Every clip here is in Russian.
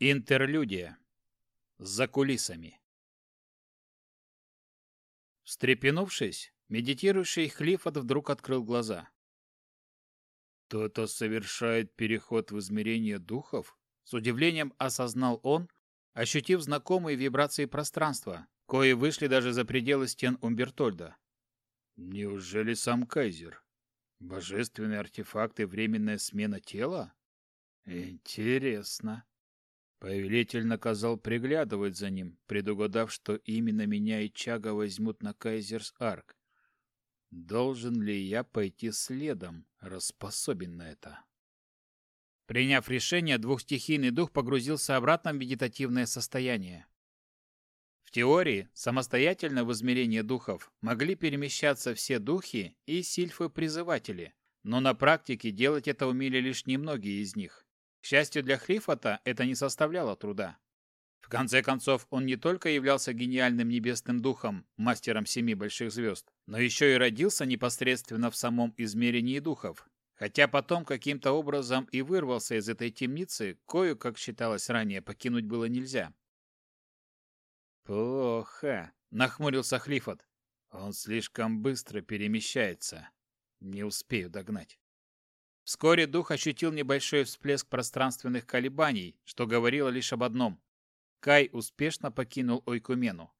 Интерлюдия. За кулисами. Встрепенувшись, медитирующий Хлифот вдруг открыл глаза. «Кто-то совершает переход в измерение духов?» С удивлением осознал он, ощутив знакомые вибрации пространства, кои вышли даже за пределы стен Умбертольда. «Неужели сам Кайзер? Божественные артефакты временная смена тела? Интересно». Повелитель наказал приглядывать за ним, предугадав, что именно меня и Чага возьмут на Кайзерс-Арк. Должен ли я пойти следом, распособен на это? Приняв решение, двухстихийный дух погрузился обратно в медитативное состояние. В теории, самостоятельно в измерение духов могли перемещаться все духи и сильфы-призыватели, но на практике делать это умели лишь немногие из них. К счастью для Хрифота, это не составляло труда. В конце концов, он не только являлся гениальным небесным духом, мастером семи больших звезд, но еще и родился непосредственно в самом измерении духов, хотя потом каким-то образом и вырвался из этой темницы, кою, как считалось ранее, покинуть было нельзя. «Плохо», — нахмурился Хлифот. «Он слишком быстро перемещается. Не успею догнать». Вскоре дух ощутил небольшой всплеск пространственных колебаний, что говорило лишь об одном. Кай успешно покинул Ойкумену.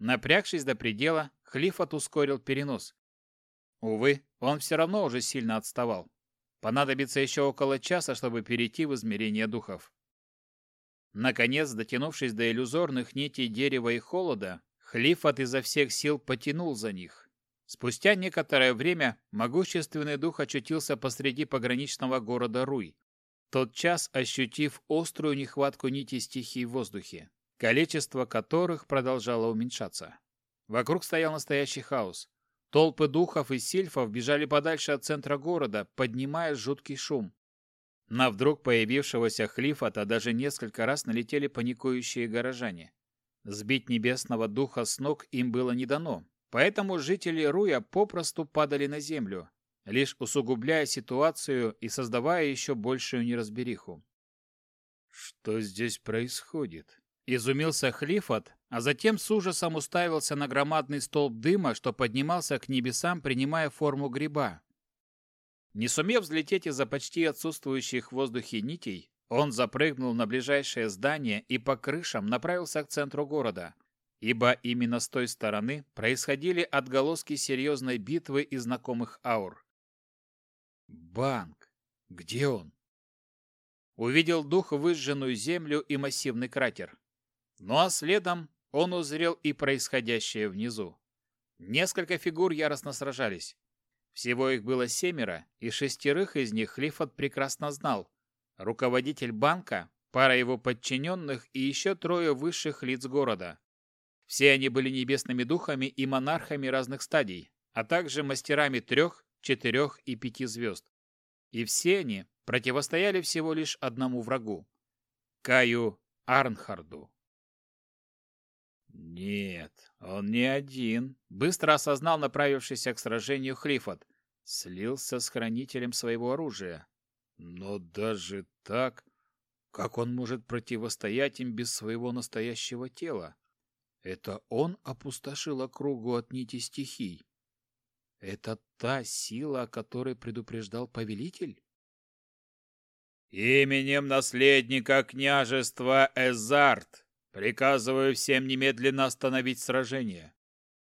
Напрягшись до предела, Хлифот ускорил перенос. Увы, он все равно уже сильно отставал. Понадобится еще около часа, чтобы перейти в измерение духов. Наконец, дотянувшись до иллюзорных нитей дерева и холода, Хлифот изо всех сил потянул за них. Спустя некоторое время могущественный дух очутился посреди пограничного города Руй, тот час ощутив острую нехватку нити стихий в воздухе, количество которых продолжало уменьшаться. Вокруг стоял настоящий хаос. Толпы духов и сильфов бежали подальше от центра города, поднимая жуткий шум. На вдруг появившегося Хлифата даже несколько раз налетели паникующие горожане. Сбить небесного духа с ног им было не дано, Поэтому жители Руя попросту падали на землю, лишь усугубляя ситуацию и создавая еще большую неразбериху. «Что здесь происходит?» Изумился Хлифот, а затем с ужасом уставился на громадный столб дыма, что поднимался к небесам, принимая форму гриба. Не сумев взлететь из-за почти отсутствующих в воздухе нитей, он запрыгнул на ближайшее здание и по крышам направился к центру города, ибо именно с той стороны происходили отголоски серьезной битвы и знакомых аур. Банк! Где он? Увидел дух выжженную землю и массивный кратер. Ну а следом он узрел и происходящее внизу. Несколько фигур яростно сражались. Всего их было семеро, и шестерых из них Лифот прекрасно знал. Руководитель банка, пара его подчиненных и еще трое высших лиц города. Все они были небесными духами и монархами разных стадий, а также мастерами трех, четырех и пяти звезд. И все они противостояли всего лишь одному врагу – Каю Арнхарду. «Нет, он не один», — быстро осознал направившийся к сражению Хлифот. Слился с хранителем своего оружия. Но даже так, как он может противостоять им без своего настоящего тела? Это он опустошил округу от нити стихий. Это та сила, о которой предупреждал повелитель? Именем наследника княжества Эзарт приказываю всем немедленно остановить сражение.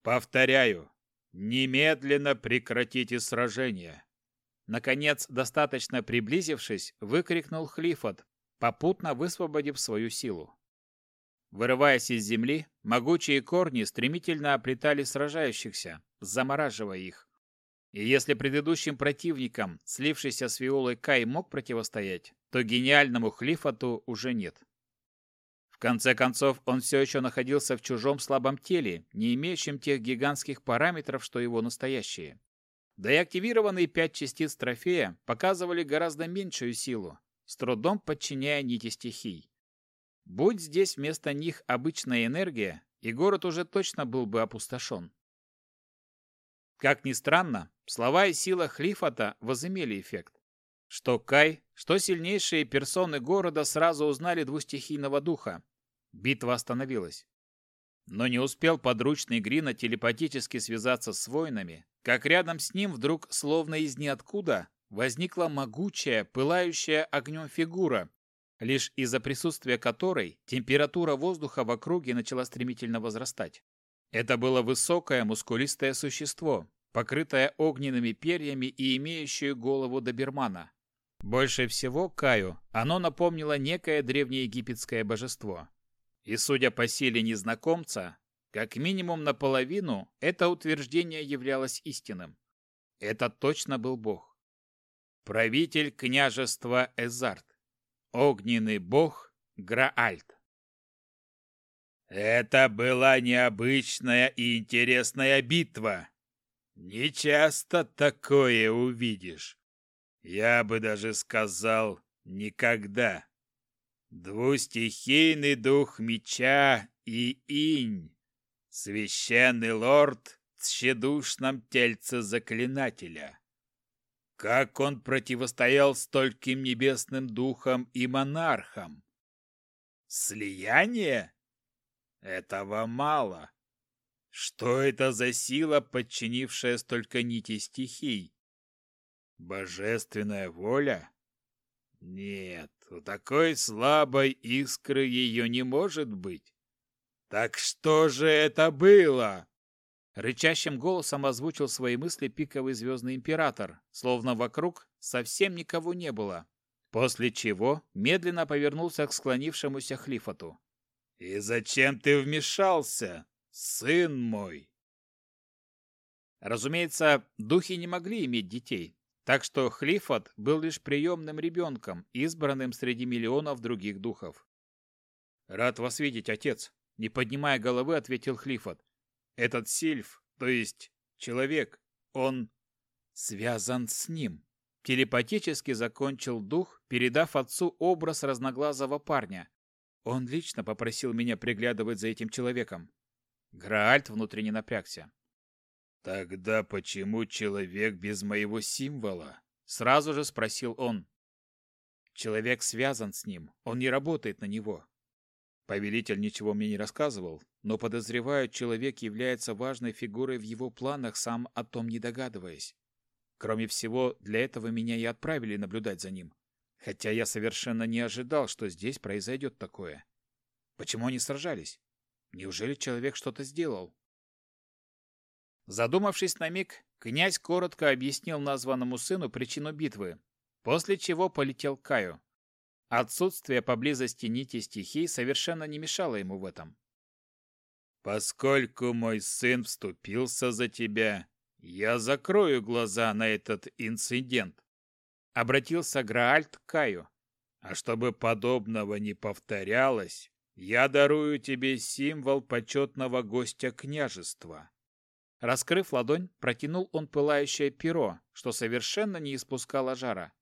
Повторяю, немедленно прекратите сражение. Наконец, достаточно приблизившись, выкрикнул Хлифот, попутно высвободив свою силу. Вырываясь из земли, могучие корни стремительно оплетали сражающихся, замораживая их. И если предыдущим противникам, слившийся с Виолой Кай мог противостоять, то гениальному Хлифату уже нет. В конце концов, он все еще находился в чужом слабом теле, не имеющем тех гигантских параметров, что его настоящие. Да и активированные пять частиц трофея показывали гораздо меньшую силу, с трудом подчиняя нити стихий. Будь здесь вместо них обычная энергия, и город уже точно был бы опустошен. Как ни странно, слова и сила Хлифата возымели эффект. Что Кай, что сильнейшие персоны города сразу узнали двустихийного духа. Битва остановилась. Но не успел подручный Грина телепатически связаться с воинами, как рядом с ним вдруг, словно из ниоткуда, возникла могучая, пылающая огнем фигура, лишь из-за присутствия которой температура воздуха в округе начала стремительно возрастать. Это было высокое, мускулистое существо, покрытое огненными перьями и имеющее голову добермана. Больше всего Каю оно напомнило некое древнеегипетское божество. И судя по силе незнакомца, как минимум наполовину это утверждение являлось истинным. Это точно был бог. Правитель княжества Эзарт. Огненный бог Граальт. Это была необычная и интересная битва. Не часто такое увидишь. Я бы даже сказал, никогда. Двустихийный дух меча и инь. Священный лорд в тщедушном тельце заклинателя. Как он противостоял стольким небесным духам и монархам? Слияние? Этого мало. Что это за сила, подчинившая столько нитей стихий? Божественная воля? Нет, у такой слабой искры ее не может быть. Так что же это было? Рычащим голосом озвучил свои мысли пиковый звездный император, словно вокруг совсем никого не было. После чего медленно повернулся к склонившемуся Хлифоту. «И зачем ты вмешался, сын мой?» Разумеется, духи не могли иметь детей, так что Хлифот был лишь приемным ребенком, избранным среди миллионов других духов. «Рад вас видеть, отец», — не поднимая головы, ответил Хлифот. Этот сильф, то есть человек, он связан с ним. Телепатически закончил дух, передав отцу образ разноглазого парня. Он лично попросил меня приглядывать за этим человеком. Граальт внутренне напрягся. «Тогда почему человек без моего символа?» Сразу же спросил он. «Человек связан с ним, он не работает на него. Повелитель ничего мне не рассказывал, но подозреваю, человек является важной фигурой в его планах, сам о том не догадываясь. Кроме всего, для этого меня и отправили наблюдать за ним. Хотя я совершенно не ожидал, что здесь произойдет такое. Почему они сражались? Неужели человек что-то сделал? Задумавшись на миг, князь коротко объяснил названному сыну причину битвы, после чего полетел к Каю. Отсутствие поблизости нити стихий совершенно не мешало ему в этом. «Поскольку мой сын вступился за тебя, я закрою глаза на этот инцидент», — обратился Граальт к Каю. «А чтобы подобного не повторялось, я дарую тебе символ почетного гостя княжества». Раскрыв ладонь, протянул он пылающее перо, что совершенно не испускало жара.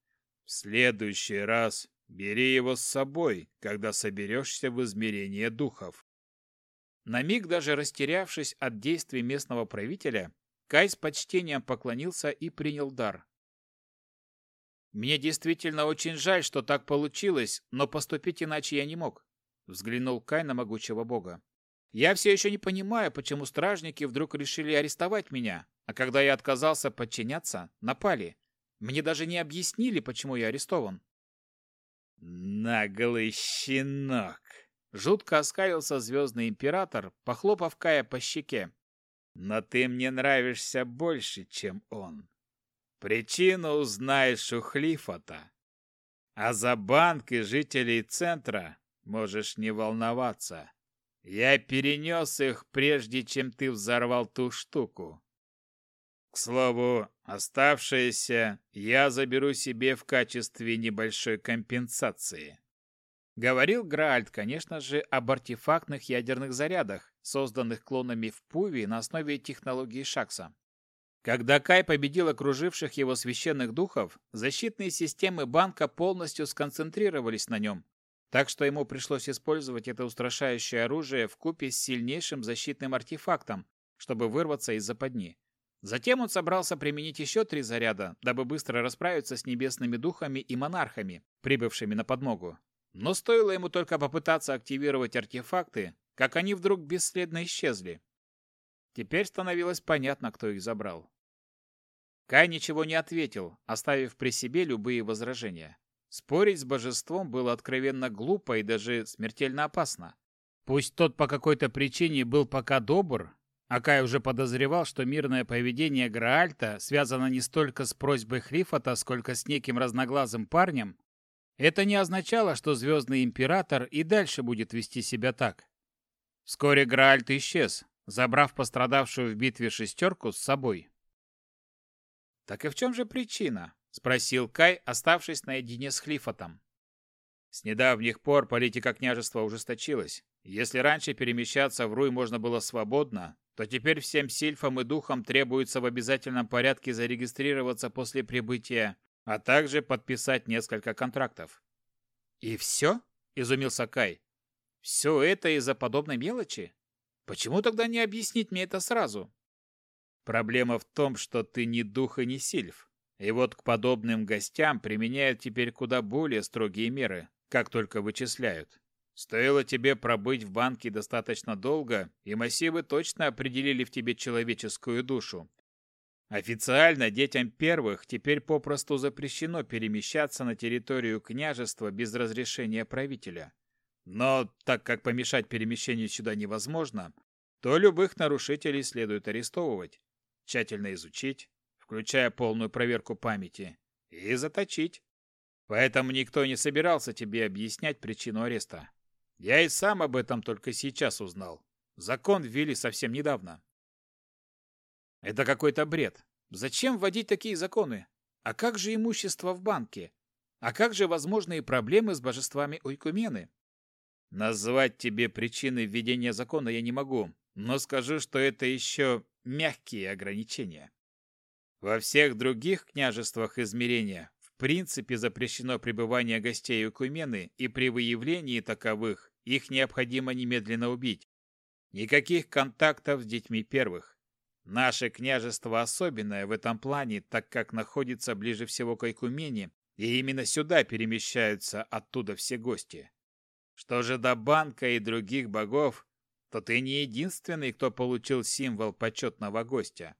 «В следующий раз Бери его с собой, когда соберешься в измерение духов. На миг даже растерявшись от действий местного правителя, Кай с почтением поклонился и принял дар. «Мне действительно очень жаль, что так получилось, но поступить иначе я не мог», — взглянул Кай на могучего бога. «Я все еще не понимаю, почему стражники вдруг решили арестовать меня, а когда я отказался подчиняться, напали. Мне даже не объяснили, почему я арестован». «Наглый щенок!» Жутко оскалился звездный император, похлопав Кая по щеке. «Но ты мне нравишься больше, чем он. Причину узнаешь у Хлифота. А за банк и жителей центра можешь не волноваться. Я перенес их, прежде чем ты взорвал ту штуку. К слову, оставшееся я заберу себе в качестве небольшой компенсации. Говорил Граальд, конечно же, об артефактных ядерных зарядах, созданных клонами в Пуви на основе технологии Шакса. Когда Кай победил окруживших его священных духов, защитные системы банка полностью сконцентрировались на нем, так что ему пришлось использовать это устрашающее оружие в купе с сильнейшим защитным артефактом, чтобы вырваться из западни. Затем он собрался применить еще три заряда, дабы быстро расправиться с небесными духами и монархами, прибывшими на подмогу. Но стоило ему только попытаться активировать артефакты, как они вдруг бесследно исчезли. Теперь становилось понятно, кто их забрал. Кай ничего не ответил, оставив при себе любые возражения. Спорить с божеством было откровенно глупо и даже смертельно опасно. Пусть тот по какой-то причине был пока добр, Акай уже подозревал, что мирное поведение Граальта связано не столько с просьбой Хрифота, сколько с неким разноглазым парнем. Это не означало, что Звездный Император и дальше будет вести себя так. Вскоре Граальт исчез, забрав пострадавшую в битве шестерку с собой. «Так и в чем же причина?» — спросил Кай, оставшись наедине с Хлифотом. С недавних пор политика княжества ужесточилась. Если раньше перемещаться в Руй можно было свободно, то теперь всем сильфам и духам требуется в обязательном порядке зарегистрироваться после прибытия, а также подписать несколько контрактов. «И все?» – изумился Кай. «Все это из-за подобной мелочи? Почему тогда не объяснить мне это сразу?» «Проблема в том, что ты не дух и не сильф. И вот к подобным гостям применяют теперь куда более строгие меры, как только вычисляют. Стоило тебе пробыть в банке достаточно долго, и массивы точно определили в тебе человеческую душу. Официально детям первых теперь попросту запрещено перемещаться на территорию княжества без разрешения правителя. Но так как помешать перемещению сюда невозможно, то любых нарушителей следует арестовывать, тщательно изучить, включая полную проверку памяти, и заточить. Поэтому никто не собирался тебе объяснять причину ареста. Я и сам об этом только сейчас узнал. Закон ввели совсем недавно. Это какой-то бред. Зачем вводить такие законы? А как же имущество в банке? А как же возможные проблемы с божествами Ойкумены? Назвать тебе причины введения закона я не могу, но скажу, что это еще мягкие ограничения. Во всех других княжествах измерения принципе запрещено пребывание гостей Укумены, и при выявлении таковых их необходимо немедленно убить. Никаких контактов с детьми первых. Наше княжество особенное в этом плане, так как находится ближе всего к Айкумене, и именно сюда перемещаются оттуда все гости. Что же до банка и других богов, то ты не единственный, кто получил символ почетного гостя.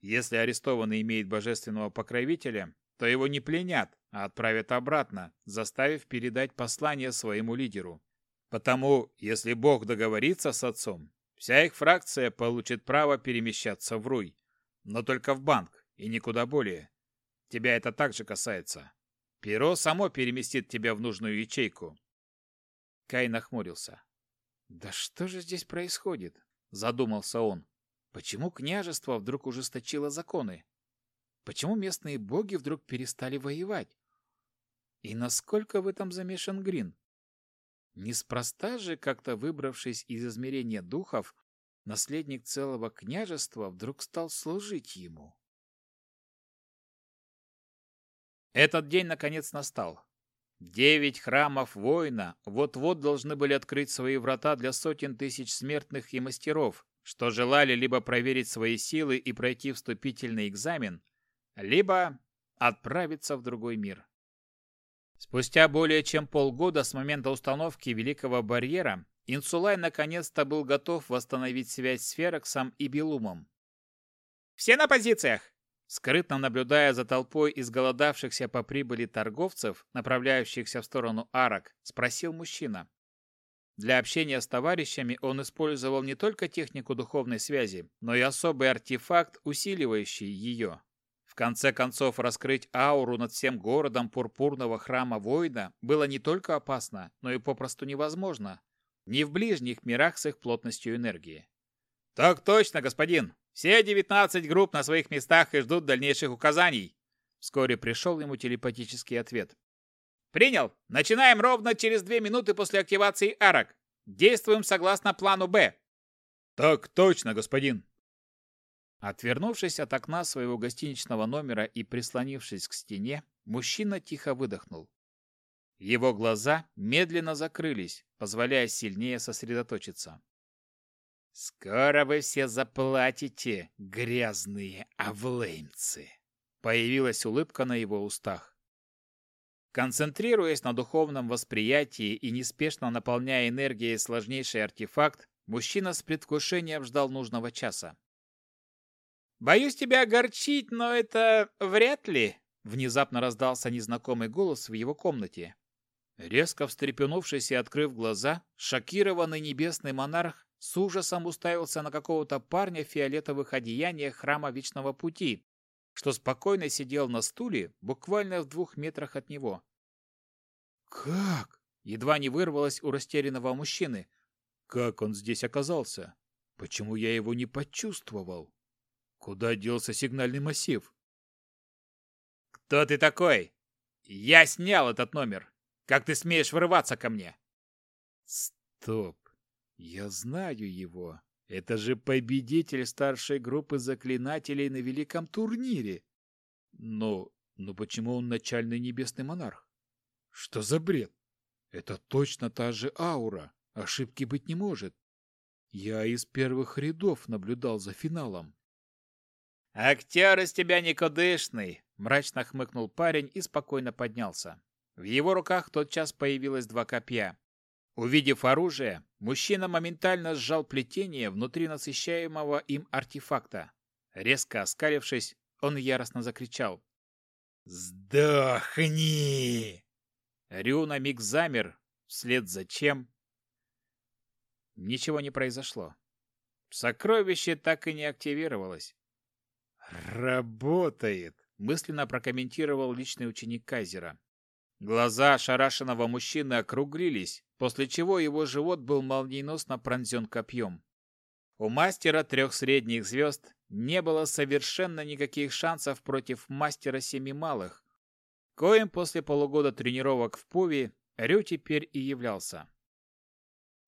Если арестованный имеет божественного покровителя, то его не пленят, а отправят обратно, заставив передать послание своему лидеру. Потому, если Бог договорится с отцом, вся их фракция получит право перемещаться в Руй, но только в банк и никуда более. Тебя это также касается. Перо само переместит тебя в нужную ячейку. Кай нахмурился. «Да что же здесь происходит?» – задумался он. «Почему княжество вдруг ужесточило законы? Почему местные боги вдруг перестали воевать? И насколько в этом замешан Грин? Неспроста же, как-то выбравшись из измерения духов, наследник целого княжества вдруг стал служить ему. Этот день наконец настал. Девять храмов воина вот-вот должны были открыть свои врата для сотен тысяч смертных и мастеров, что желали либо проверить свои силы и пройти вступительный экзамен, либо отправиться в другой мир. Спустя более чем полгода с момента установки Великого Барьера Инсулай наконец-то был готов восстановить связь с Фероксом и Белумом. «Все на позициях!» Скрытно наблюдая за толпой изголодавшихся по прибыли торговцев, направляющихся в сторону арок, спросил мужчина. Для общения с товарищами он использовал не только технику духовной связи, но и особый артефакт, усиливающий ее конце концов, раскрыть ауру над всем городом пурпурного храма воина было не только опасно, но и попросту невозможно. Не в ближних мирах с их плотностью энергии. «Так точно, господин! Все девятнадцать групп на своих местах и ждут дальнейших указаний!» Вскоре пришел ему телепатический ответ. «Принял! Начинаем ровно через две минуты после активации арок. Действуем согласно плану «Б». «Так точно, господин!» Отвернувшись от окна своего гостиничного номера и прислонившись к стене, мужчина тихо выдохнул. Его глаза медленно закрылись, позволяя сильнее сосредоточиться. Скоро вы все заплатите, грязные авлеймцы. Появилась улыбка на его устах. Концентрируясь на духовном восприятии и неспешно наполняя энергией сложнейший артефакт, мужчина с предвкушением ждал нужного часа. «Боюсь тебя огорчить, но это вряд ли», — внезапно раздался незнакомый голос в его комнате. Резко встрепенувшись и открыв глаза, шокированный небесный монарх с ужасом уставился на какого-то парня в фиолетовых одеяниях храма Вечного Пути, что спокойно сидел на стуле буквально в двух метрах от него. «Как?» — едва не вырвалось у растерянного мужчины. «Как он здесь оказался? Почему я его не почувствовал? Куда делся сигнальный массив?» «Кто ты такой? Я снял этот номер. Как ты смеешь врываться ко мне?» «Стоп! Я знаю его. Это же победитель старшей группы заклинателей на великом турнире. Но, но почему он начальный небесный монарх? Что за бред? Это точно та же аура. Ошибки быть не может. Я из первых рядов наблюдал за финалом. «Актер из тебя никудышный!» — мрачно хмыкнул парень и спокойно поднялся. В его руках тотчас появилось два копья. Увидев оружие, мужчина моментально сжал плетение внутри насыщаемого им артефакта. Резко оскалившись, он яростно закричал. «Сдохни!» Рю на миг замер, вслед за чем... Ничего не произошло. Сокровище так и не активировалось. «Работает!» — мысленно прокомментировал личный ученик Кайзера. Глаза ошарашенного мужчины округлились, после чего его живот был молниеносно пронзен копьем. У мастера трех средних звезд не было совершенно никаких шансов против мастера семи малых, коим после полугода тренировок в Пуве Рю теперь и являлся.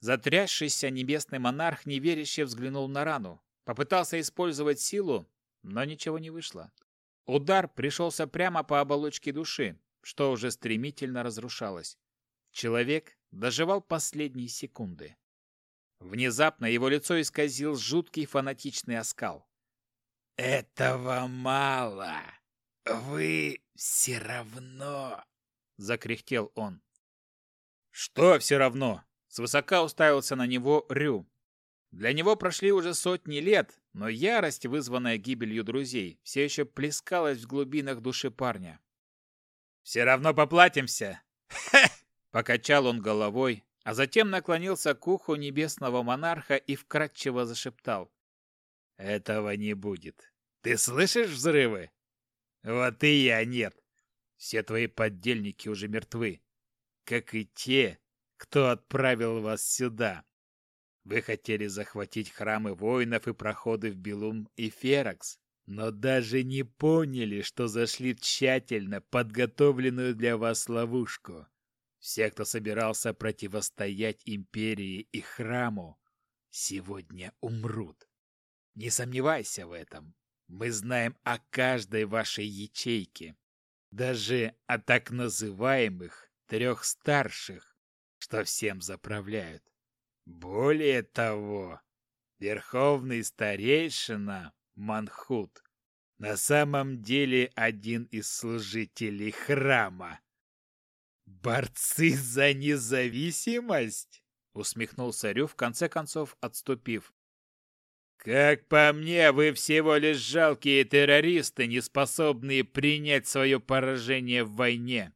Затрясшийся небесный монарх неверяще взглянул на рану, попытался использовать силу, но ничего не вышло. Удар пришелся прямо по оболочке души, что уже стремительно разрушалось. Человек доживал последние секунды. Внезапно его лицо исказил жуткий фанатичный оскал. «Этого мало! Вы все равно!» — закряхтел он. «Что все равно?» — свысока уставился на него Рю. Для него прошли уже сотни лет, но ярость, вызванная гибелью друзей, все еще плескалась в глубинах души парня. Все равно поплатимся. Покачал он головой, а затем наклонился к уху небесного монарха и вкратчиво зашептал. Этого не будет. Ты слышишь взрывы? Вот и я нет. Все твои поддельники уже мертвы, как и те, кто отправил вас сюда. Вы хотели захватить храмы воинов и проходы в Белум и Феракс но даже не поняли, что зашли тщательно подготовленную для вас ловушку. Все, кто собирался противостоять империи и храму, сегодня умрут. Не сомневайся в этом. Мы знаем о каждой вашей ячейке, даже о так называемых трех старших, что всем заправляют. Более того, верховный старейшина Манхут на самом деле один из служителей храма. «Борцы за независимость?» — усмехнулся Рю, в конце концов отступив. «Как по мне, вы всего лишь жалкие террористы, не способные принять свое поражение в войне».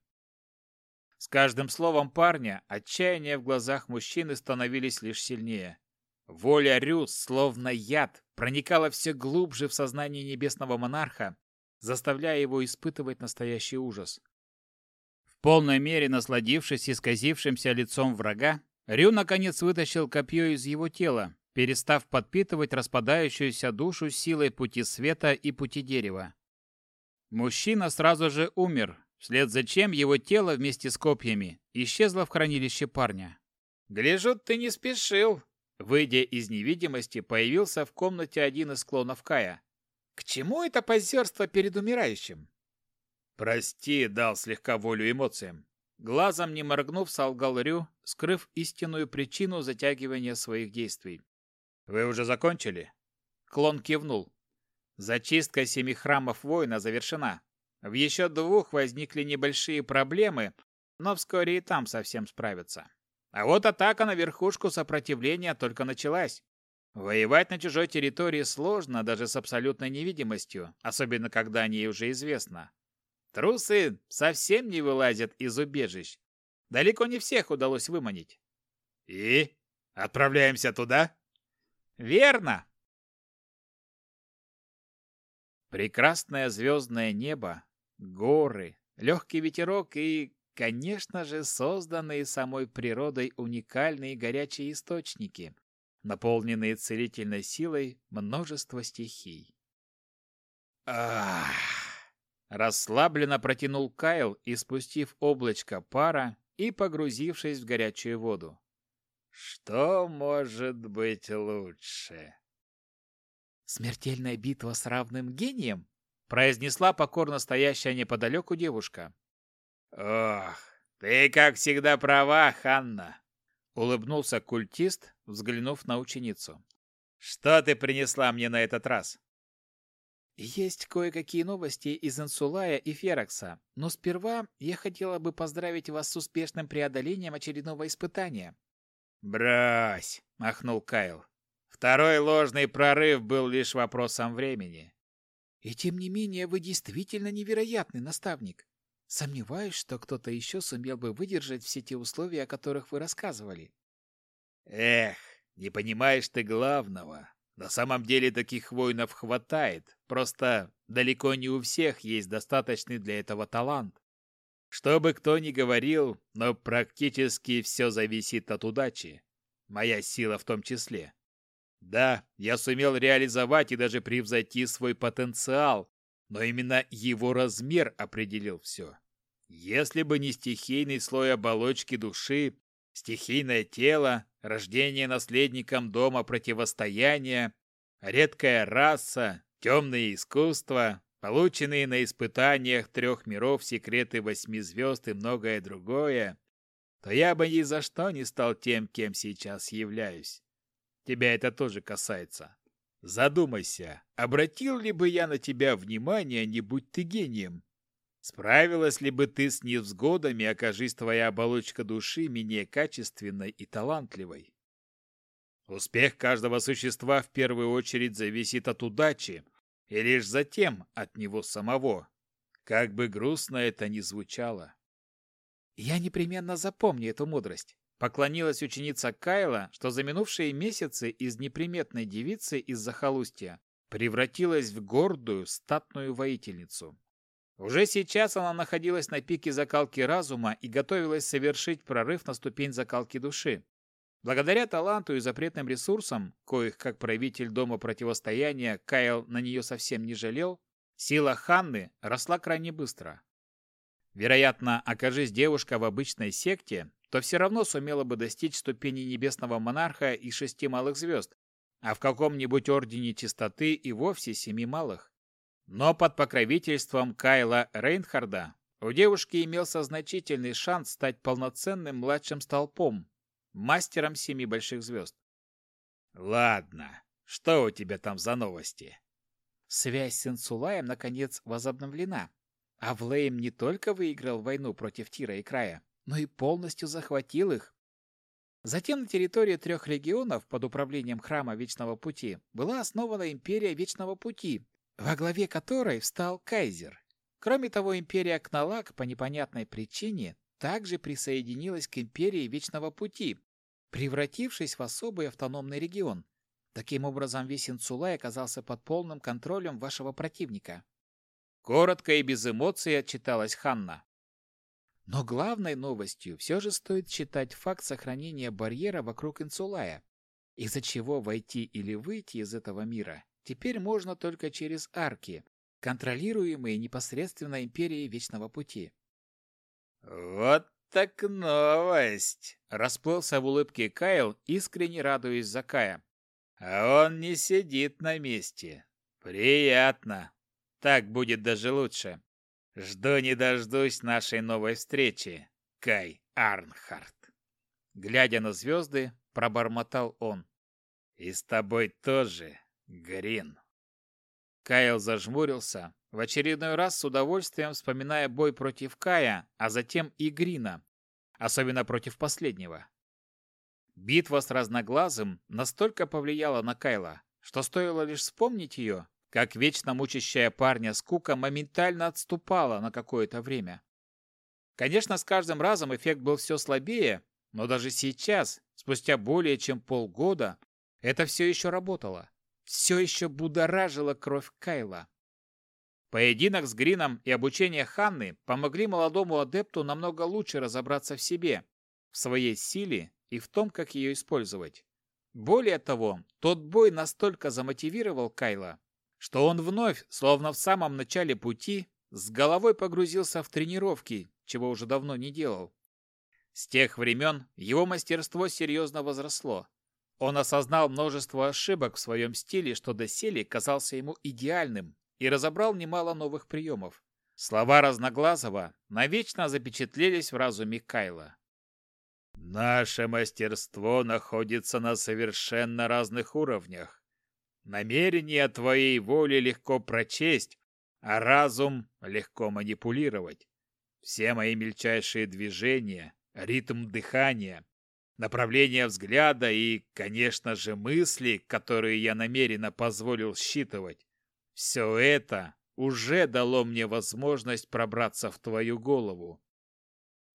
С каждым словом парня отчаяние в глазах мужчины становились лишь сильнее. Воля Рю, словно яд, проникала все глубже в сознание небесного монарха, заставляя его испытывать настоящий ужас. В полной мере насладившись исказившимся лицом врага, Рю наконец вытащил копье из его тела, перестав подпитывать распадающуюся душу силой пути света и пути дерева. Мужчина сразу же умер, вслед за чем его тело вместе с копьями исчезло в хранилище парня. «Гляжу, ты не спешил», Выйдя из невидимости, появился в комнате один из клонов Кая. «К чему это позерство перед умирающим?» «Прости», — дал слегка волю эмоциям. Глазом не моргнув, солгал Рю, скрыв истинную причину затягивания своих действий. Вы уже закончили? Клон кивнул. Зачистка семи храмов воина завершена. В еще двух возникли небольшие проблемы, но вскоре и там совсем справятся. А вот атака на верхушку сопротивления только началась. Воевать на чужой территории сложно даже с абсолютной невидимостью, особенно когда о ней уже известно. Трусы совсем не вылазят из убежищ. Далеко не всех удалось выманить. И? Отправляемся туда? Верно. Прекрасное звездное небо, горы, легкий ветерок и, конечно же, созданные самой природой уникальные горячие источники, наполненные целительной силой множество стихий. Ах! Расслабленно протянул Кайл, испустив облачко пара и погрузившись в горячую воду. Что может быть лучше? Смертельная битва с равным гением? Произнесла покорно стоящая неподалеку девушка. Ох, ты как всегда права, Ханна, улыбнулся культист, взглянув на ученицу. Что ты принесла мне на этот раз? Есть кое-какие новости из Инсулая и Ферокса, но сперва я хотела бы поздравить вас с успешным преодолением очередного испытания. Брось, махнул Кайл. Второй ложный прорыв был лишь вопросом времени. И тем не менее вы действительно невероятный наставник. Сомневаюсь, что кто-то еще сумел бы выдержать все те условия, о которых вы рассказывали. Эх, не понимаешь ты главного. На самом деле таких воинов хватает, просто далеко не у всех есть достаточный для этого талант. Что бы кто ни говорил, но практически все зависит от удачи. Моя сила в том числе. Да, я сумел реализовать и даже превзойти свой потенциал, но именно его размер определил все. Если бы не стихийный слой оболочки души, стихийное тело, рождение наследником дома противостояния, редкая раса, темные искусства, полученные на испытаниях трех миров секреты восьми звезд и многое другое, то я бы ни за что не стал тем, кем сейчас являюсь. Тебя это тоже касается. Задумайся, обратил ли бы я на тебя внимание, не будь ты гением? Справилась ли бы ты с невзгодами, окажись твоя оболочка души менее качественной и талантливой? Успех каждого существа в первую очередь зависит от удачи, и лишь затем от него самого. Как бы грустно это ни звучало. Я непременно запомню эту мудрость. Поклонилась ученица Кайла, что за минувшие месяцы из неприметной девицы из захолустья превратилась в гордую, статную воительницу. Уже сейчас она находилась на пике закалки разума и готовилась совершить прорыв на ступень закалки души. Благодаря таланту и запретным ресурсам, коих как правитель Дома Противостояния Кайл на нее совсем не жалел, сила Ханны росла крайне быстро. Вероятно, окажись девушка в обычной секте, то все равно сумела бы достичь ступени небесного монарха и шести малых звезд, а в каком-нибудь ордене чистоты и вовсе семи малых. Но под покровительством Кайла Рейнхарда у девушки имелся значительный шанс стать полноценным младшим столпом, мастером семи больших звезд. Ладно, что у тебя там за новости? Связь с Инсулаем наконец возобновлена. А Влейм не только выиграл войну против Тира и Края, но и полностью захватил их. Затем на территории трех регионов под управлением Храма Вечного Пути была основана Империя Вечного Пути, во главе которой встал Кайзер. Кроме того, империя Кналак по непонятной причине также присоединилась к империи Вечного Пути, превратившись в особый автономный регион. Таким образом, весь Инсулай оказался под полным контролем вашего противника. Коротко и без эмоций отчиталась Ханна. Но главной новостью все же стоит считать факт сохранения барьера вокруг Инсулая, из-за чего войти или выйти из этого мира теперь можно только через арки, контролируемые непосредственно Империей Вечного Пути. «Вот так новость!» — расплылся в улыбке Кайл, искренне радуясь за Кая. «А он не сидит на месте. Приятно. Так будет даже лучше. Жду не дождусь нашей новой встречи, Кай Арнхард». Глядя на звезды, пробормотал он. И с тобой тоже, Грин. Кайл зажмурился, в очередной раз с удовольствием вспоминая бой против Кая, а затем и Грина, особенно против последнего. Битва с Разноглазым настолько повлияла на Кайла, что стоило лишь вспомнить ее, как вечно мучащая парня скука моментально отступала на какое-то время. Конечно, с каждым разом эффект был все слабее, но даже сейчас, спустя более чем полгода, это все еще работало. Все еще будоражило кровь Кайла. Поединок с Грином и обучение Ханны помогли молодому адепту намного лучше разобраться в себе, в своей силе и в том, как ее использовать. Более того, тот бой настолько замотивировал Кайла, что он вновь, словно в самом начале пути, с головой погрузился в тренировки, чего уже давно не делал. С тех времен его мастерство серьезно возросло. Он осознал множество ошибок в своем стиле, что доселе казался ему идеальным, и разобрал немало новых приемов. Слова Разноглазого навечно запечатлелись в разуме Кайла. Наше мастерство находится на совершенно разных уровнях. Намерение твоей воли легко прочесть, а разум легко манипулировать. Все мои мельчайшие движения, ритм дыхания, направление взгляда и, конечно же, мысли, которые я намеренно позволил считывать, все это уже дало мне возможность пробраться в твою голову.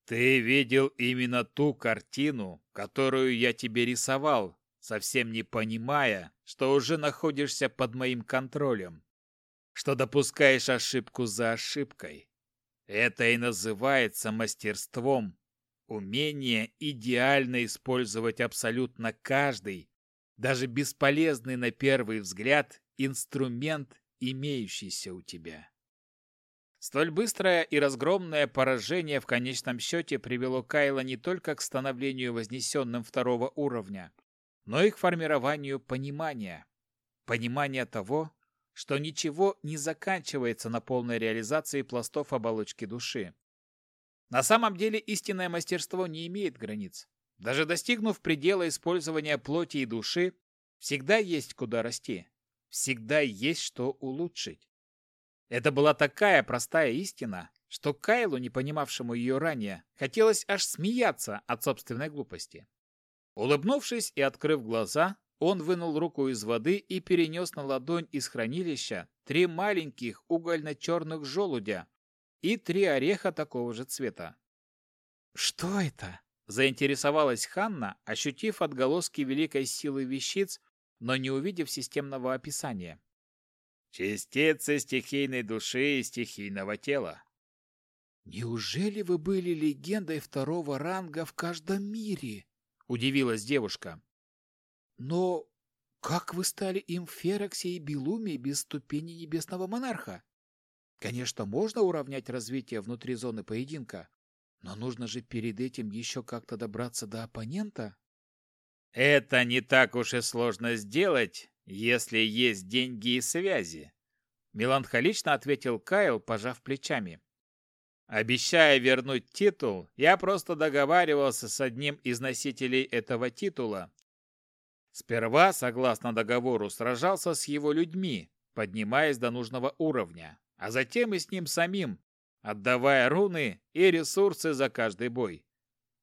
Ты видел именно ту картину, которую я тебе рисовал, совсем не понимая, что уже находишься под моим контролем, что допускаешь ошибку за ошибкой. Это и называется мастерством, умение идеально использовать абсолютно каждый, даже бесполезный на первый взгляд, инструмент, имеющийся у тебя. Столь быстрое и разгромное поражение в конечном счете привело Кайла не только к становлению вознесенным второго уровня, но и к формированию понимания. Понимания того, что ничего не заканчивается на полной реализации пластов оболочки души. На самом деле истинное мастерство не имеет границ. Даже достигнув предела использования плоти и души, всегда есть куда расти. Всегда есть что улучшить. Это была такая простая истина, что Кайлу, не понимавшему ее ранее, хотелось аж смеяться от собственной глупости. Улыбнувшись и открыв глаза, он вынул руку из воды и перенес на ладонь из хранилища три маленьких угольно-черных желудя и три ореха такого же цвета. «Что это?» – заинтересовалась Ханна, ощутив отголоски великой силы вещиц, но не увидев системного описания. Частицы стихийной души и стихийного тела. Неужели вы были легендой второго ранга в каждом мире? Удивилась девушка. Но как вы стали им в Фероксе и Белуме без ступени Небесного Монарха? Конечно, можно уравнять развитие внутри зоны поединка, но нужно же перед этим еще как-то добраться до оппонента. Это не так уж и сложно сделать, если есть деньги и связи, меланхолично ответил Кайл, пожав плечами. Обещая вернуть титул, я просто договаривался с одним из носителей этого титула. Сперва, согласно договору, сражался с его людьми, поднимаясь до нужного уровня, а затем и с ним самим, отдавая руны и ресурсы за каждый бой.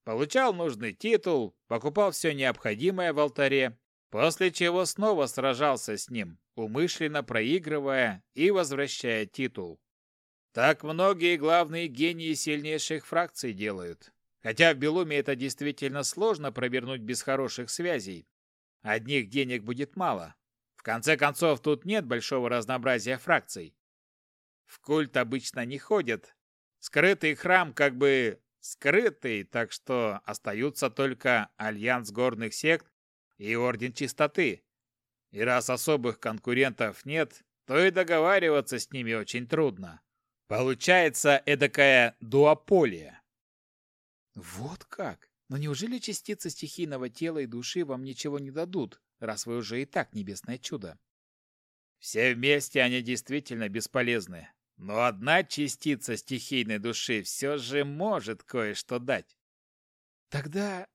Получал нужный титул, покупал все необходимое в алтаре после чего снова сражался с ним, умышленно проигрывая и возвращая титул. Так многие главные гении сильнейших фракций делают. Хотя в Белуме это действительно сложно провернуть без хороших связей. Одних денег будет мало. В конце концов, тут нет большого разнообразия фракций. В культ обычно не ходят. Скрытый храм как бы скрытый, так что остаются только альянс горных сект и Орден Чистоты. И раз особых конкурентов нет, то и договариваться с ними очень трудно. Получается эдакая дуополия. Вот как? Но неужели частицы стихийного тела и души вам ничего не дадут, раз вы уже и так небесное чудо? Все вместе они действительно бесполезны. Но одна частица стихийной души все же может кое-что дать. Тогда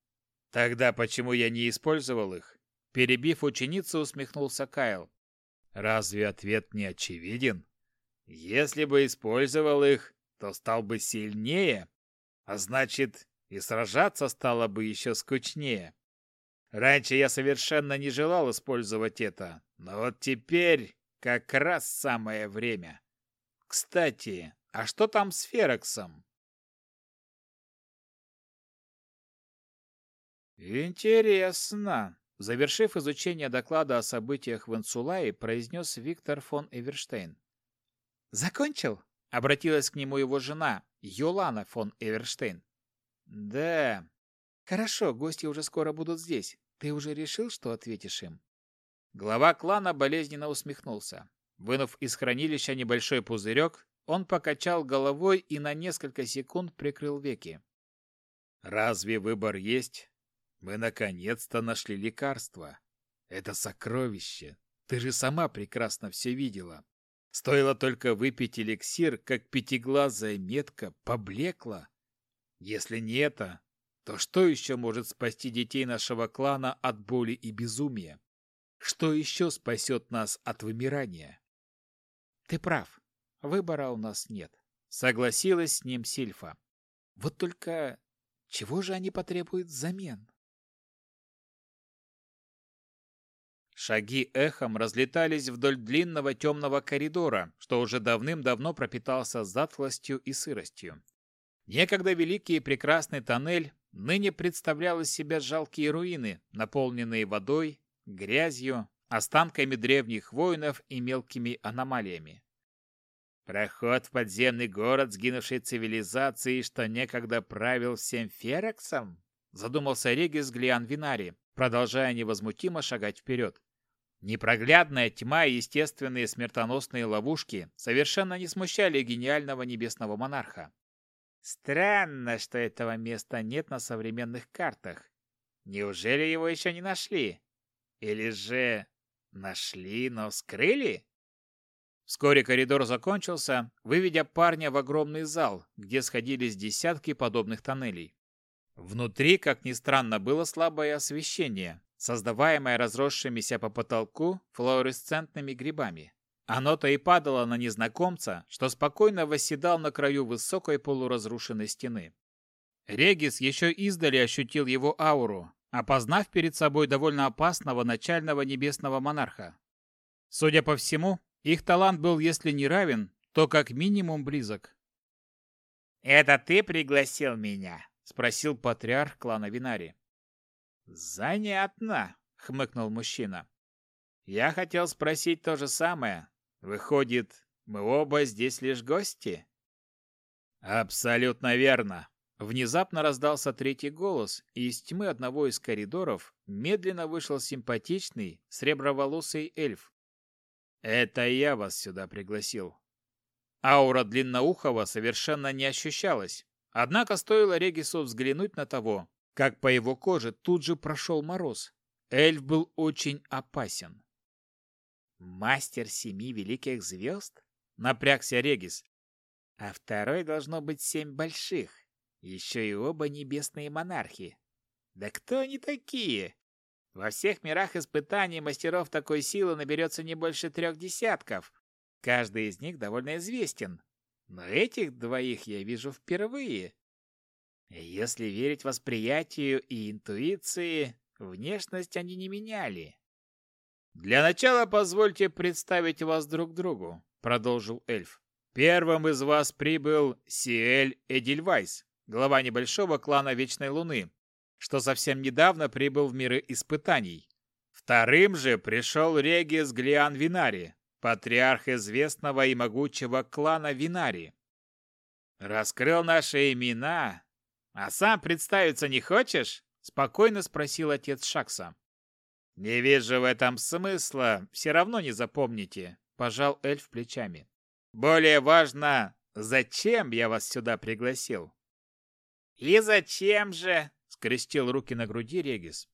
Тогда почему я не использовал их? Перебив ученицу, усмехнулся Кайл. Разве ответ не очевиден? Если бы использовал их, то стал бы сильнее, а значит, и сражаться стало бы еще скучнее. Раньше я совершенно не желал использовать это, но вот теперь как раз самое время. Кстати, а что там с Фероксом? Интересно. Завершив изучение доклада о событиях в Инсулае, произнес Виктор фон Эверштейн. «Закончил?» — обратилась к нему его жена, Йолана фон Эверштейн. «Да». «Хорошо, гости уже скоро будут здесь. Ты уже решил, что ответишь им?» Глава клана болезненно усмехнулся. Вынув из хранилища небольшой пузырек, он покачал головой и на несколько секунд прикрыл веки. «Разве выбор есть? Мы наконец-то нашли лекарство. Это сокровище. Ты же сама прекрасно все видела. Стоило только выпить эликсир, как пятиглазая метка поблекла. Если не это, то что еще может спасти детей нашего клана от боли и безумия? Что еще спасет нас от вымирания? Ты прав. Выбора у нас нет. Согласилась с ним Сильфа. Вот только чего же они потребуют взамен? Шаги эхом разлетались вдоль длинного темного коридора, что уже давным-давно пропитался затхлостью и сыростью. Некогда великий и прекрасный тоннель ныне представлял из себя жалкие руины, наполненные водой, грязью, останками древних воинов и мелкими аномалиями. Проход в подземный город сгинувшей цивилизации, что некогда правил всем Ферексом? Задумался Регис Глиан Винари, продолжая невозмутимо шагать вперед. Непроглядная тьма и естественные смертоносные ловушки совершенно не смущали гениального небесного монарха. Странно, что этого места нет на современных картах. Неужели его еще не нашли? Или же нашли, но скрыли? Вскоре коридор закончился, выведя парня в огромный зал, где сходились десятки подобных тоннелей. Внутри, как ни странно, было слабое освещение, создаваемое разросшимися по потолку флуоресцентными грибами. Оно-то и падало на незнакомца, что спокойно восседал на краю высокой полуразрушенной стены. Регис еще издали ощутил его ауру, опознав перед собой довольно опасного начального небесного монарха. Судя по всему, их талант был, если не равен, то как минимум близок. «Это ты пригласил меня?» — спросил патриарх клана Винари. «Занятно», — хмыкнул мужчина. «Я хотел спросить то же самое. Выходит, мы оба здесь лишь гости?» «Абсолютно верно», Внезапно раздался третий голос, и из тьмы одного из коридоров медленно вышел симпатичный, среброволосый эльф. «Это я вас сюда пригласил». Аура длинноухого совершенно не ощущалась, однако стоило Регису взглянуть на того, как по его коже тут же прошел мороз. Эльф был очень опасен. «Мастер семи великих звезд?» — напрягся Регис. «А второй должно быть семь больших. Еще и оба небесные монархи. Да кто они такие? Во всех мирах испытаний мастеров такой силы наберется не больше трех десятков. Каждый из них довольно известен. Но этих двоих я вижу впервые. Если верить восприятию и интуиции, внешность они не меняли. «Для начала позвольте представить вас друг другу», — продолжил эльф. «Первым из вас прибыл Сиэль Эдильвайс, глава небольшого клана Вечной Луны, что совсем недавно прибыл в миры испытаний. Вторым же пришел Регис Глиан Винари, патриарх известного и могучего клана Винари. Раскрыл наши имена «А сам представиться не хочешь?» — спокойно спросил отец Шакса. «Не вижу в этом смысла, все равно не запомните», — пожал эльф плечами. «Более важно, зачем я вас сюда пригласил?» «И зачем же?» — скрестил руки на груди Регис.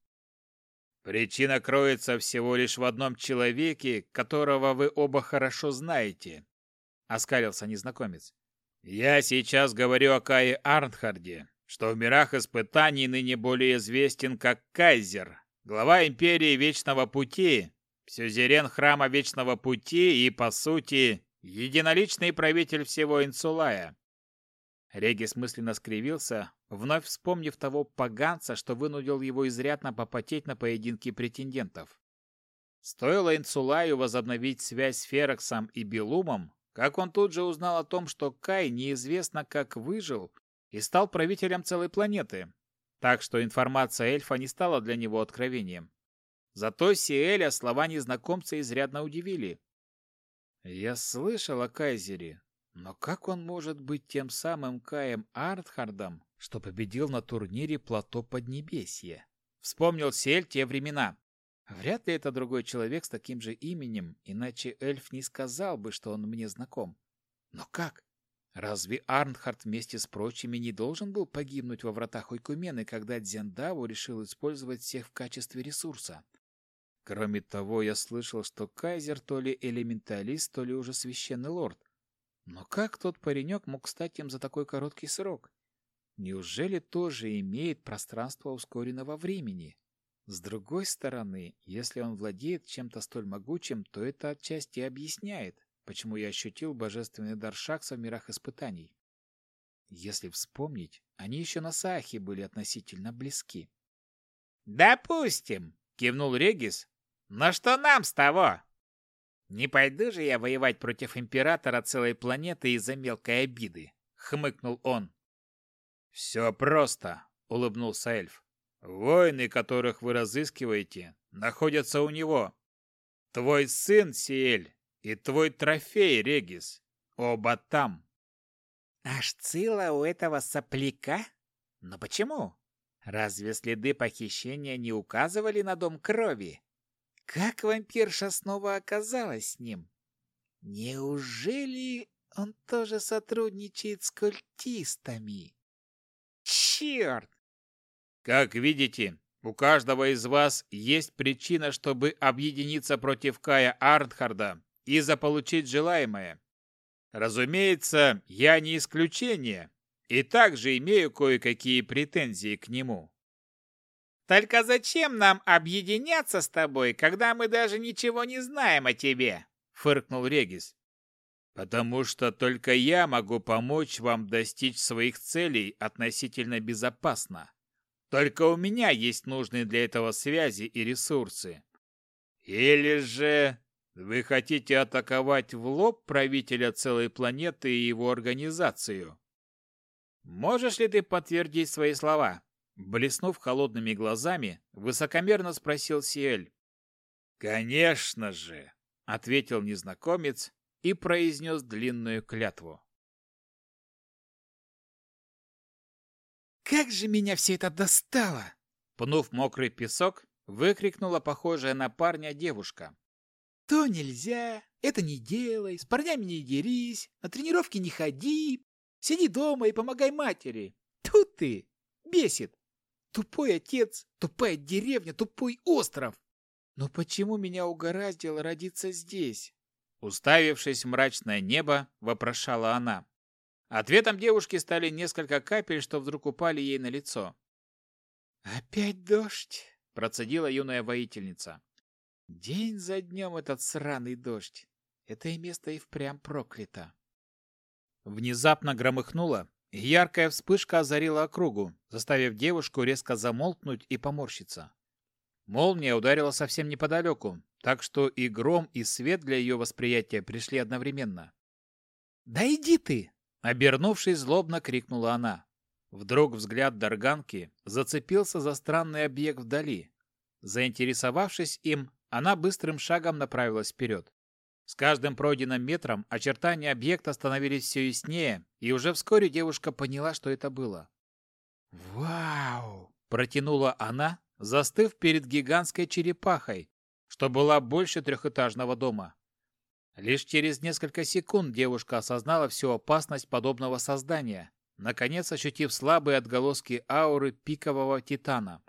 «Причина кроется всего лишь в одном человеке, которого вы оба хорошо знаете», — оскалился незнакомец. «Я сейчас говорю о Кае Арнхарде, что в мирах испытаний ныне более известен как Кайзер, глава Империи Вечного Пути, сюзерен Храма Вечного Пути и, по сути, единоличный правитель всего Инсулая. Регис мысленно скривился, вновь вспомнив того поганца, что вынудил его изрядно попотеть на поединке претендентов. Стоило Инсулаю возобновить связь с Фероксом и Белумом, как он тут же узнал о том, что Кай неизвестно как выжил и стал правителем целой планеты. Так что информация эльфа не стала для него откровением. Зато Сиэля слова незнакомца изрядно удивили. «Я слышал о Кайзере, но как он может быть тем самым Каем Артхардом, что победил на турнире Плато Поднебесье?» Вспомнил Сиэль те времена. Вряд ли это другой человек с таким же именем, иначе эльф не сказал бы, что он мне знаком. Но как? Разве Арнхард вместе с прочими не должен был погибнуть во вратах Ойкумены, когда Дзяндаву решил использовать всех в качестве ресурса? Кроме того, я слышал, что Кайзер то ли элементалист, то ли уже священный лорд. Но как тот паренек мог стать им за такой короткий срок? Неужели тоже имеет пространство ускоренного времени? С другой стороны, если он владеет чем-то столь могучим, то это отчасти объясняет, почему я ощутил божественный дар Шакса в мирах испытаний. Если вспомнить, они еще на Саахе были относительно близки. «Допустим!» — кивнул Регис. «Но что нам с того? Не пойду же я воевать против императора целой планеты из-за мелкой обиды!» — хмыкнул он. «Все просто!» — улыбнулся эльф. Воины, которых вы разыскиваете, находятся у него. Твой сын, Сиэль, и твой трофей, Регис. Оба там. Аж цила у этого сопляка? Но почему? Разве следы похищения не указывали на дом крови? Как вампирша снова оказалась с ним? Неужели он тоже сотрудничает с культистами? Черт! Как видите, у каждого из вас есть причина, чтобы объединиться против Кая Артхарда и заполучить желаемое. Разумеется, я не исключение и также имею кое-какие претензии к нему. Только зачем нам объединяться с тобой, когда мы даже ничего не знаем о тебе? фыркнул Регис. Потому что только я могу помочь вам достичь своих целей относительно безопасно. Только у меня есть нужные для этого связи и ресурсы. Или же вы хотите атаковать в лоб правителя целой планеты и его организацию? Можешь ли ты подтвердить свои слова? Блеснув холодными глазами, высокомерно спросил Сиэль. «Конечно же!» — ответил незнакомец и произнес длинную клятву. Как же меня все это достало!» Пнув мокрый песок, выкрикнула похожая на парня девушка. «То нельзя, это не делай, с парнями не дерись, на тренировки не ходи, сиди дома и помогай матери. Тут ты! Бесит! Тупой отец, тупая деревня, тупой остров! Но почему меня угораздило родиться здесь?» Уставившись в мрачное небо, вопрошала она. Ответом девушки стали несколько капель, что вдруг упали ей на лицо. «Опять дождь!» — процедила юная воительница. «День за днем этот сраный дождь. Это и место и впрямь проклято». Внезапно громыхнуло, и яркая вспышка озарила округу, заставив девушку резко замолкнуть и поморщиться. Молния ударила совсем неподалеку, так что и гром, и свет для ее восприятия пришли одновременно. «Да иди ты!» Обернувшись, злобно крикнула она. Вдруг взгляд Дарганки зацепился за странный объект вдали. Заинтересовавшись им, она быстрым шагом направилась вперед. С каждым пройденным метром очертания объекта становились все яснее, и уже вскоре девушка поняла, что это было. «Вау!» – протянула она, застыв перед гигантской черепахой, что была больше трехэтажного дома. Лишь через несколько секунд девушка осознала всю опасность подобного создания, наконец ощутив слабые отголоски ауры пикового титана.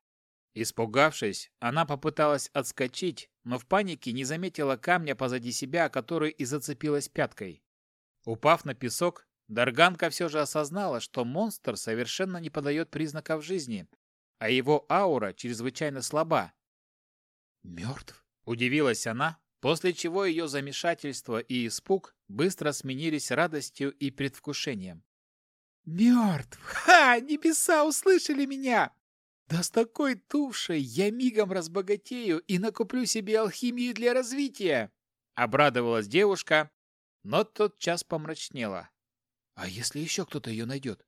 Испугавшись, она попыталась отскочить, но в панике не заметила камня позади себя, который и зацепилась пяткой. Упав на песок, Дарганка все же осознала, что монстр совершенно не подает признаков жизни, а его аура чрезвычайно слаба, Мертв? Удивилась она, после чего ее замешательство и испуг быстро сменились радостью и предвкушением. Мертв! Ха! Небеса услышали меня! Да с такой тушей я мигом разбогатею и накуплю себе алхимию для развития!» Обрадовалась девушка, но тот час помрачнела. «А если еще кто-то ее найдет?»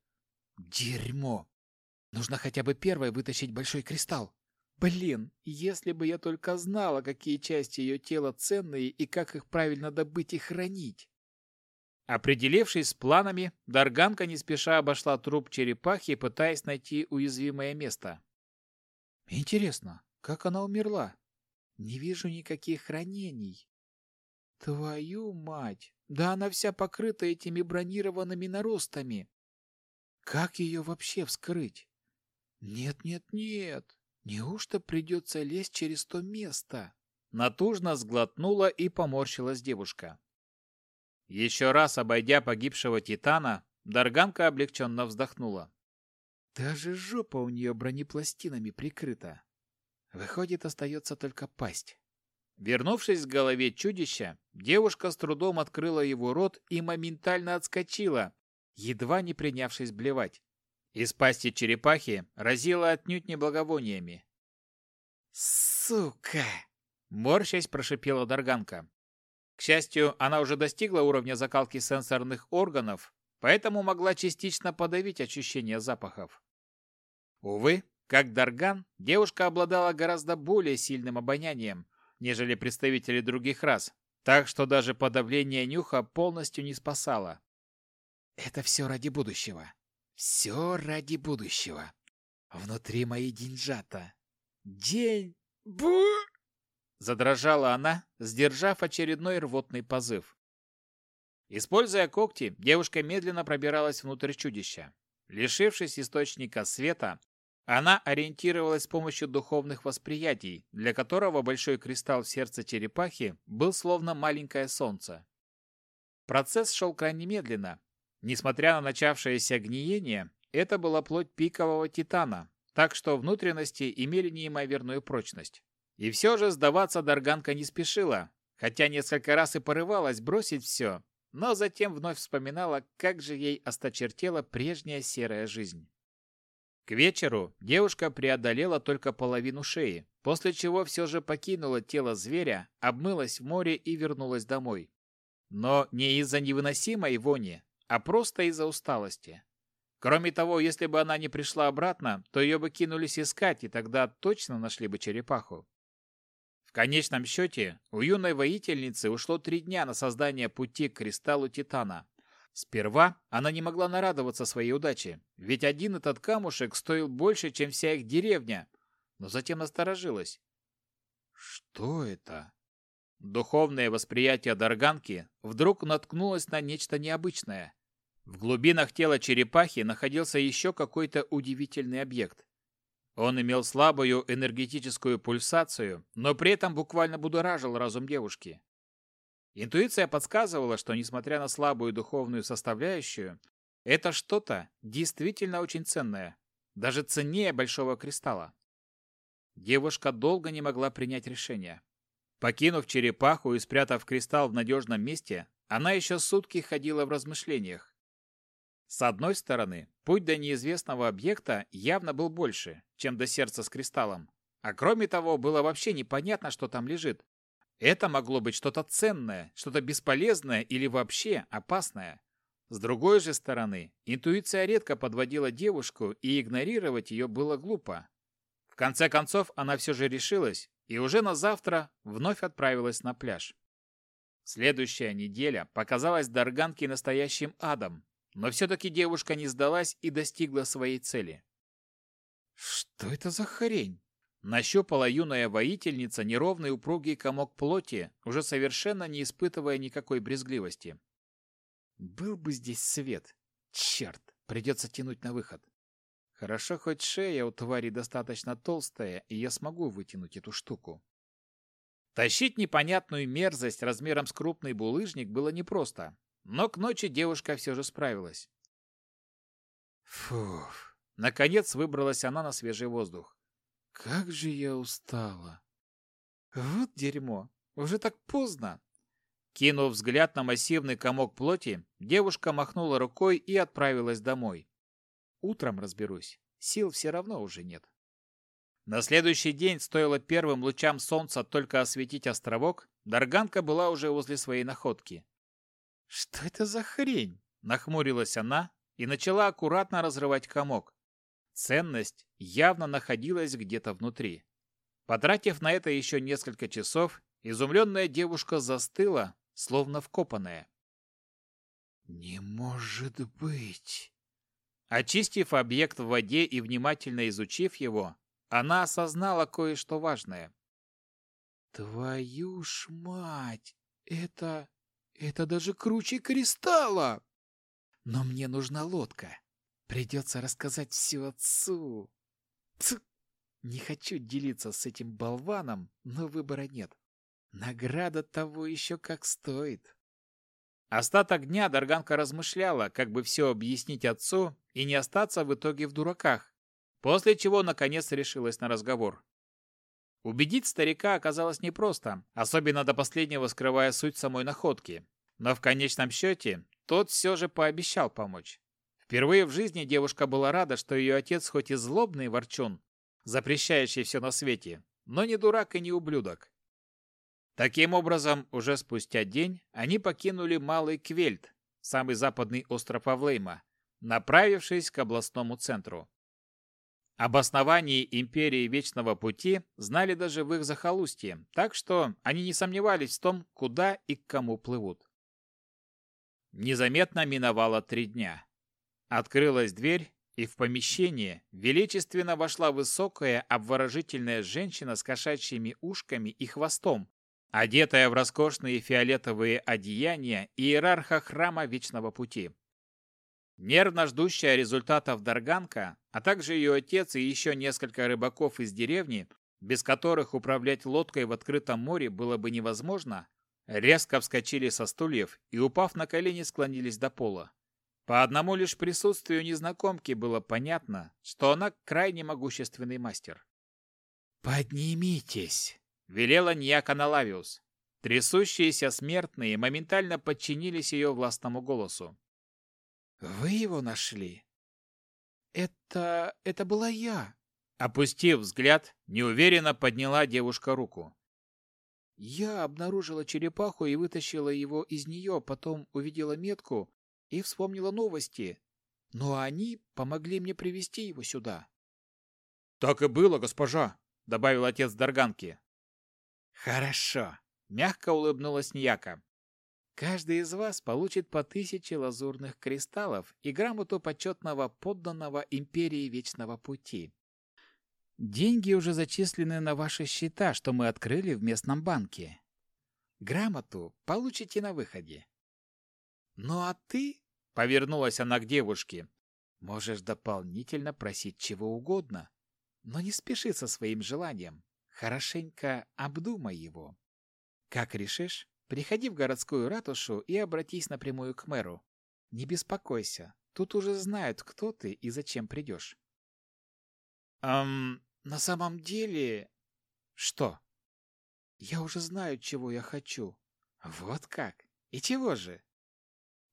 «Дерьмо! Нужно хотя бы первой вытащить большой кристалл. Блин, если бы я только знала, какие части ее тела ценные и как их правильно добыть и хранить!» Определившись с планами, Дарганка не спеша обошла труп черепахи, пытаясь найти уязвимое место. Интересно, как она умерла? Не вижу никаких ранений. Твою мать! Да она вся покрыта этими бронированными наростами. Как ее вообще вскрыть? Нет, нет, нет. Неужто придется лезть через то место? Натужно сглотнула и поморщилась девушка. Еще раз обойдя погибшего Титана, Дарганка облегченно вздохнула. Даже жопа у нее бронепластинами прикрыта. Выходит, остается только пасть. Вернувшись к голове чудища, девушка с трудом открыла его рот и моментально отскочила, едва не принявшись блевать. Из пасти черепахи разило отнюдь не благовониями. «Сука!» — морщась прошипела Дарганка. К счастью, она уже достигла уровня закалки сенсорных органов, поэтому могла частично подавить ощущение запахов. Увы, как Дарган, девушка обладала гораздо более сильным обонянием, нежели представители других рас, так что даже подавление нюха полностью не спасало. Это все ради будущего. Все ради будущего. Внутри мои деньжата. День... Бу... Задрожала она, сдержав очередной рвотный позыв. Используя когти, девушка медленно пробиралась внутрь чудища. Лишившись источника света, она ориентировалась с помощью духовных восприятий, для которого большой кристалл в сердце черепахи был словно маленькое солнце. Процесс шел крайне медленно. Несмотря на начавшееся гниение, это была плоть пикового титана, так что внутренности имели неимоверную прочность. И все же сдаваться Дарганка не спешила, хотя несколько раз и порывалась бросить все, но затем вновь вспоминала, как же ей осточертела прежняя серая жизнь. К вечеру девушка преодолела только половину шеи, после чего все же покинула тело зверя, обмылась в море и вернулась домой. Но не из-за невыносимой вони, а просто из-за усталости. Кроме того, если бы она не пришла обратно, то ее бы кинулись искать, и тогда точно нашли бы черепаху. В конечном счете, у юной воительницы ушло три дня на создание пути к кристаллу Титана. Сперва она не могла нарадоваться своей удаче, ведь один этот камушек стоил больше, чем вся их деревня, но затем насторожилась. Что это? Духовное восприятие Дарганки вдруг наткнулось на нечто необычное. В глубинах тела черепахи находился еще какой-то удивительный объект. Он имел слабую энергетическую пульсацию, но при этом буквально будоражил разум девушки. Интуиция подсказывала, что, несмотря на слабую духовную составляющую, это что-то действительно очень ценное, даже ценнее большого кристалла. Девушка долго не могла принять решение. Покинув черепаху и спрятав кристалл в надежном месте, она еще сутки ходила в размышлениях. С одной стороны, путь до неизвестного объекта явно был больше, чем до сердца с кристаллом. А кроме того, было вообще непонятно, что там лежит. Это могло быть что-то ценное, что-то бесполезное или вообще опасное. С другой же стороны, интуиция редко подводила девушку, и игнорировать ее было глупо. В конце концов, она все же решилась и уже на завтра вновь отправилась на пляж. Следующая неделя показалась Дарганке настоящим адом, но все-таки девушка не сдалась и достигла своей цели. «Что это за хрень?» Нащупала юная воительница неровный упругий комок плоти, уже совершенно не испытывая никакой брезгливости. «Был бы здесь свет! Черт! Придется тянуть на выход!» Хорошо, хоть шея у твари достаточно толстая, и я смогу вытянуть эту штуку. Тащить непонятную мерзость размером с крупный булыжник было непросто, но к ночи девушка все же справилась. Фух. Наконец выбралась она на свежий воздух. Как же я устала. Вот дерьмо. Уже так поздно. Кинув взгляд на массивный комок плоти, девушка махнула рукой и отправилась домой. Утром разберусь. Сил все равно уже нет. На следующий день стоило первым лучам солнца только осветить островок, Дарганка была уже возле своей находки. «Что это за хрень?» – нахмурилась она и начала аккуратно разрывать комок. Ценность явно находилась где-то внутри. Потратив на это еще несколько часов, изумленная девушка застыла, словно вкопанная. «Не может быть!» Очистив объект в воде и внимательно изучив его, она осознала кое-что важное. «Твою ж мать! Это... это даже круче кристалла! Но мне нужна лодка. Придется рассказать все отцу. Ц... Не хочу делиться с этим болваном, но выбора нет. Награда того еще как стоит». Остаток дня Дарганка размышляла, как бы все объяснить отцу и не остаться в итоге в дураках, после чего наконец решилась на разговор. Убедить старика оказалось непросто, особенно до последнего скрывая суть самой находки. Но в конечном счете тот все же пообещал помочь. Впервые в жизни девушка была рада, что ее отец хоть и злобный ворчун, запрещающий все на свете, но не дурак и не ублюдок. Таким образом, уже спустя день они покинули Малый Квельт, самый западный остров Авлейма, направившись к областному центру. Об основании Империи Вечного Пути знали даже в их захолустье, так что они не сомневались в том, куда и к кому плывут. Незаметно миновало три дня. Открылась дверь, и в помещение величественно вошла высокая, обворожительная женщина с кошачьими ушками и хвостом, одетая в роскошные фиолетовые одеяния иерарха храма Вечного Пути. Нервно ждущая результатов Дарганка, а также ее отец и еще несколько рыбаков из деревни, без которых управлять лодкой в открытом море было бы невозможно, резко вскочили со стульев и, упав на колени, склонились до пола. По одному лишь присутствию незнакомки было понятно, что она крайне могущественный мастер. «Поднимитесь!» — велела Ньяка Налавиус. Трясущиеся смертные моментально подчинились ее властному голосу. Вы его нашли? Это... это была я. Опустив взгляд, неуверенно подняла девушка руку. Я обнаружила черепаху и вытащила его из нее, потом увидела метку и вспомнила новости. Но они помогли мне привести его сюда. Так и было, госпожа, добавил отец Дарганки. Хорошо, мягко улыбнулась Ньяка. Каждый из вас получит по тысяче лазурных кристаллов и грамоту почетного подданного Империи Вечного Пути. Деньги уже зачислены на ваши счета, что мы открыли в местном банке. Грамоту получите на выходе. Ну а ты, — повернулась она к девушке, — можешь дополнительно просить чего угодно, но не спеши со своим желанием. Хорошенько обдумай его. Как решишь, Приходи в городскую ратушу и обратись напрямую к мэру. Не беспокойся, тут уже знают, кто ты и зачем придешь. Эм, на самом деле... Что? Я уже знаю, чего я хочу. Вот как? И чего же?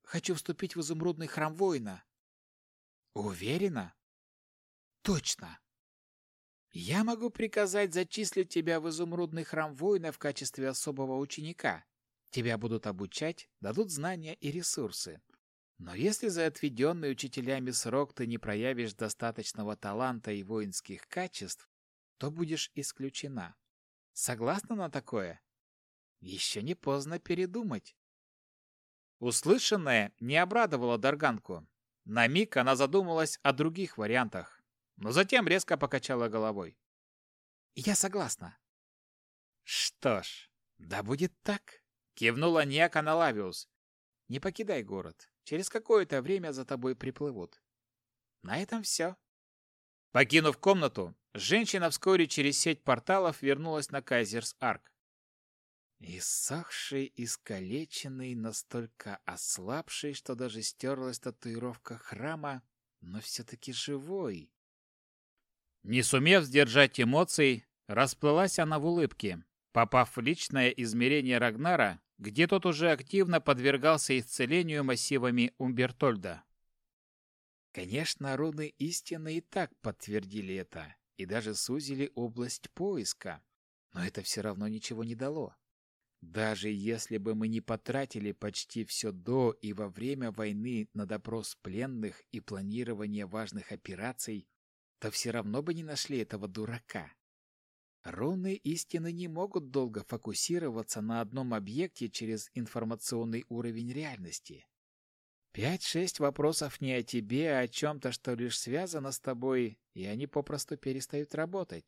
Хочу вступить в изумрудный храм воина. Уверена? Точно. Я могу приказать зачислить тебя в изумрудный храм воина в качестве особого ученика. Тебя будут обучать, дадут знания и ресурсы. Но если за отведенный учителями срок ты не проявишь достаточного таланта и воинских качеств, то будешь исключена. Согласна на такое? Еще не поздно передумать. Услышанное не обрадовало Дарганку. На миг она задумалась о других вариантах, но затем резко покачала головой. «Я согласна». «Что ж, да будет так». Кивнула Ниака Налавиус. Не покидай город. Через какое-то время за тобой приплывут. На этом все. Покинув комнату, женщина вскоре через сеть порталов вернулась на Кайзерс-Арк. Иссохший, искалеченный, настолько ослабший, что даже стерлась татуировка храма, но все-таки живой. Не сумев сдержать эмоций, расплылась она в улыбке, попав в личное измерение Рагнара, где тот уже активно подвергался исцелению массивами Умбертольда. Конечно, руны истины и так подтвердили это, и даже сузили область поиска, но это все равно ничего не дало. Даже если бы мы не потратили почти все до и во время войны на допрос пленных и планирование важных операций, то все равно бы не нашли этого дурака. Руны истины не могут долго фокусироваться на одном объекте через информационный уровень реальности. Пять-шесть вопросов не о тебе, а о чем-то, что лишь связано с тобой, и они попросту перестают работать.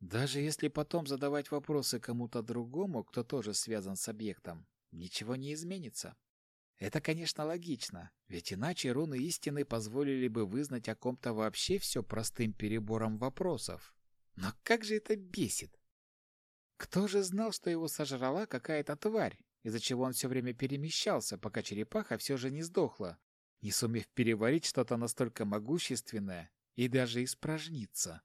Даже если потом задавать вопросы кому-то другому, кто тоже связан с объектом, ничего не изменится. Это, конечно, логично, ведь иначе руны истины позволили бы вызнать о ком-то вообще все простым перебором вопросов. Но как же это бесит! Кто же знал, что его сожрала какая-то тварь, из-за чего он все время перемещался, пока черепаха все же не сдохла, не сумев переварить что-то настолько могущественное и даже испражниться?